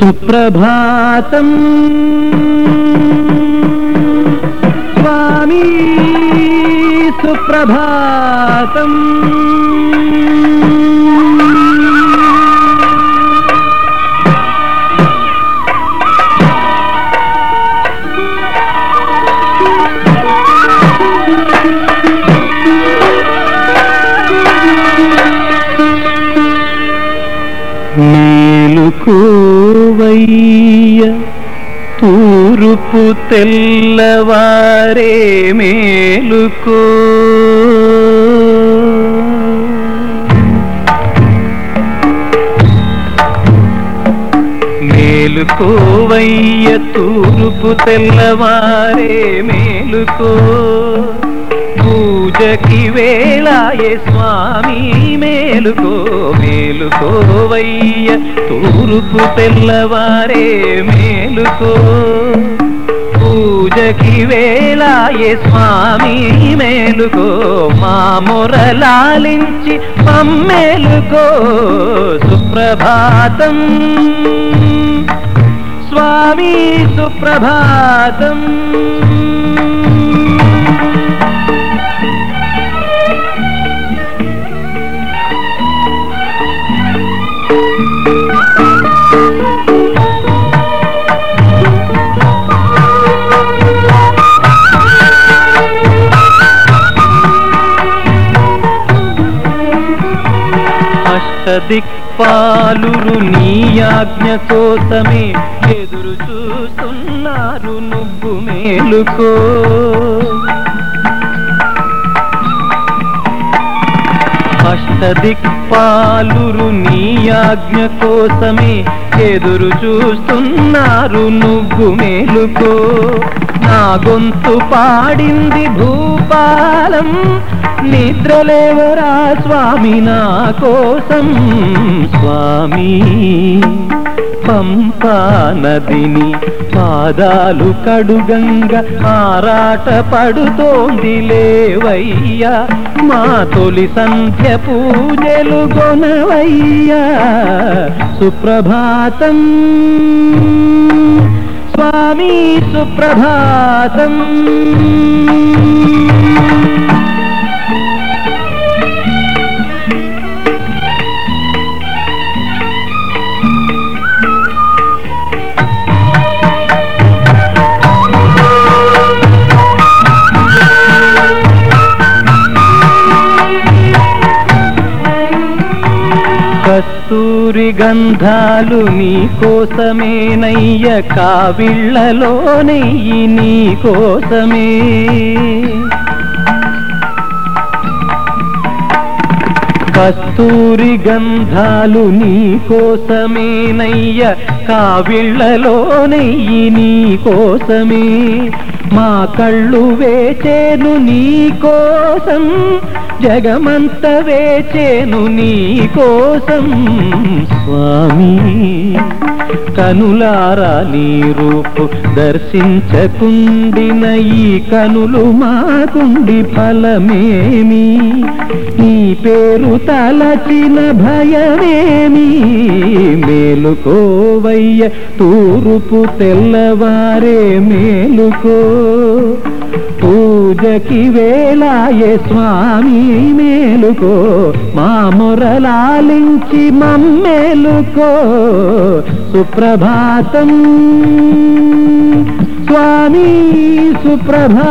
సుప్రభాతం. స్వామి సుప్రభాతం. మేలుకోవయ్య తూరుపు తెల్లవారే మేలుకో. మేలుకోవయ్య తూరుపు తెల్లవారే మేలుకో. పూజకి వేళాయే స్వామి మేలుకో. మేలుకోవయ్య తూరుపు తెల్లవారే మేలుకో పూజకి వేళాయే స్వామి మేలుకో మా మొరలాలించి మమ్మేలుకో సుప్రభాతం. స్వామి సుప్రభాతం. దిక్పాలురు నీ ఆజ్ఞ కోసమే ఎదురు చూస్తున్నారు నువ్వు మేలుకో. అష్టదిక్పాలురు నీ ఆజ్ఞ కోసమే ఎదురు చూస్తున్నారు నువ్వు మేలుకో. నా గొంతు పాడింది భూపాలం నిద్రలేవరా స్వామి నా కోసం? స్వామి పంపా నదిని పాదాలు కడుగంగ ఆరాట పడుతోంది లేవయ్యా. మా తొలి సంధ్య పూజలు గొనవయ్యా సుప్రభాతం. స్వామి సుప్రభాతం. కస్తూరి గంధాలు నీ కోసమేనయ్య కావిళ్ళలో నెయ్యి నీ కోసమే. కస్తూరి గంధాలు నీ కోసమేనయ్య కావిళ్ళలో నెయ్యి నీ కోసమే. మా కళ్ళు వేచేను నీ కోసం జగమంత వేచేను నీ కోసం. స్వామి కనులారా నీ రూపు దర్శించకుండిన ఈ కనులు మాకుండి ఫలమేమి? నీ పేరు తలచిన భయమేమి? మేలుకోవయ్య తూరుపు తెల్లవారే మేలుకో. పూజకి వేలాయే స్వామి మేలుకో. మా మురలాలించి మమ్మేలుకో. सुप्रभातम्। स्वामी सुप्रभातम्।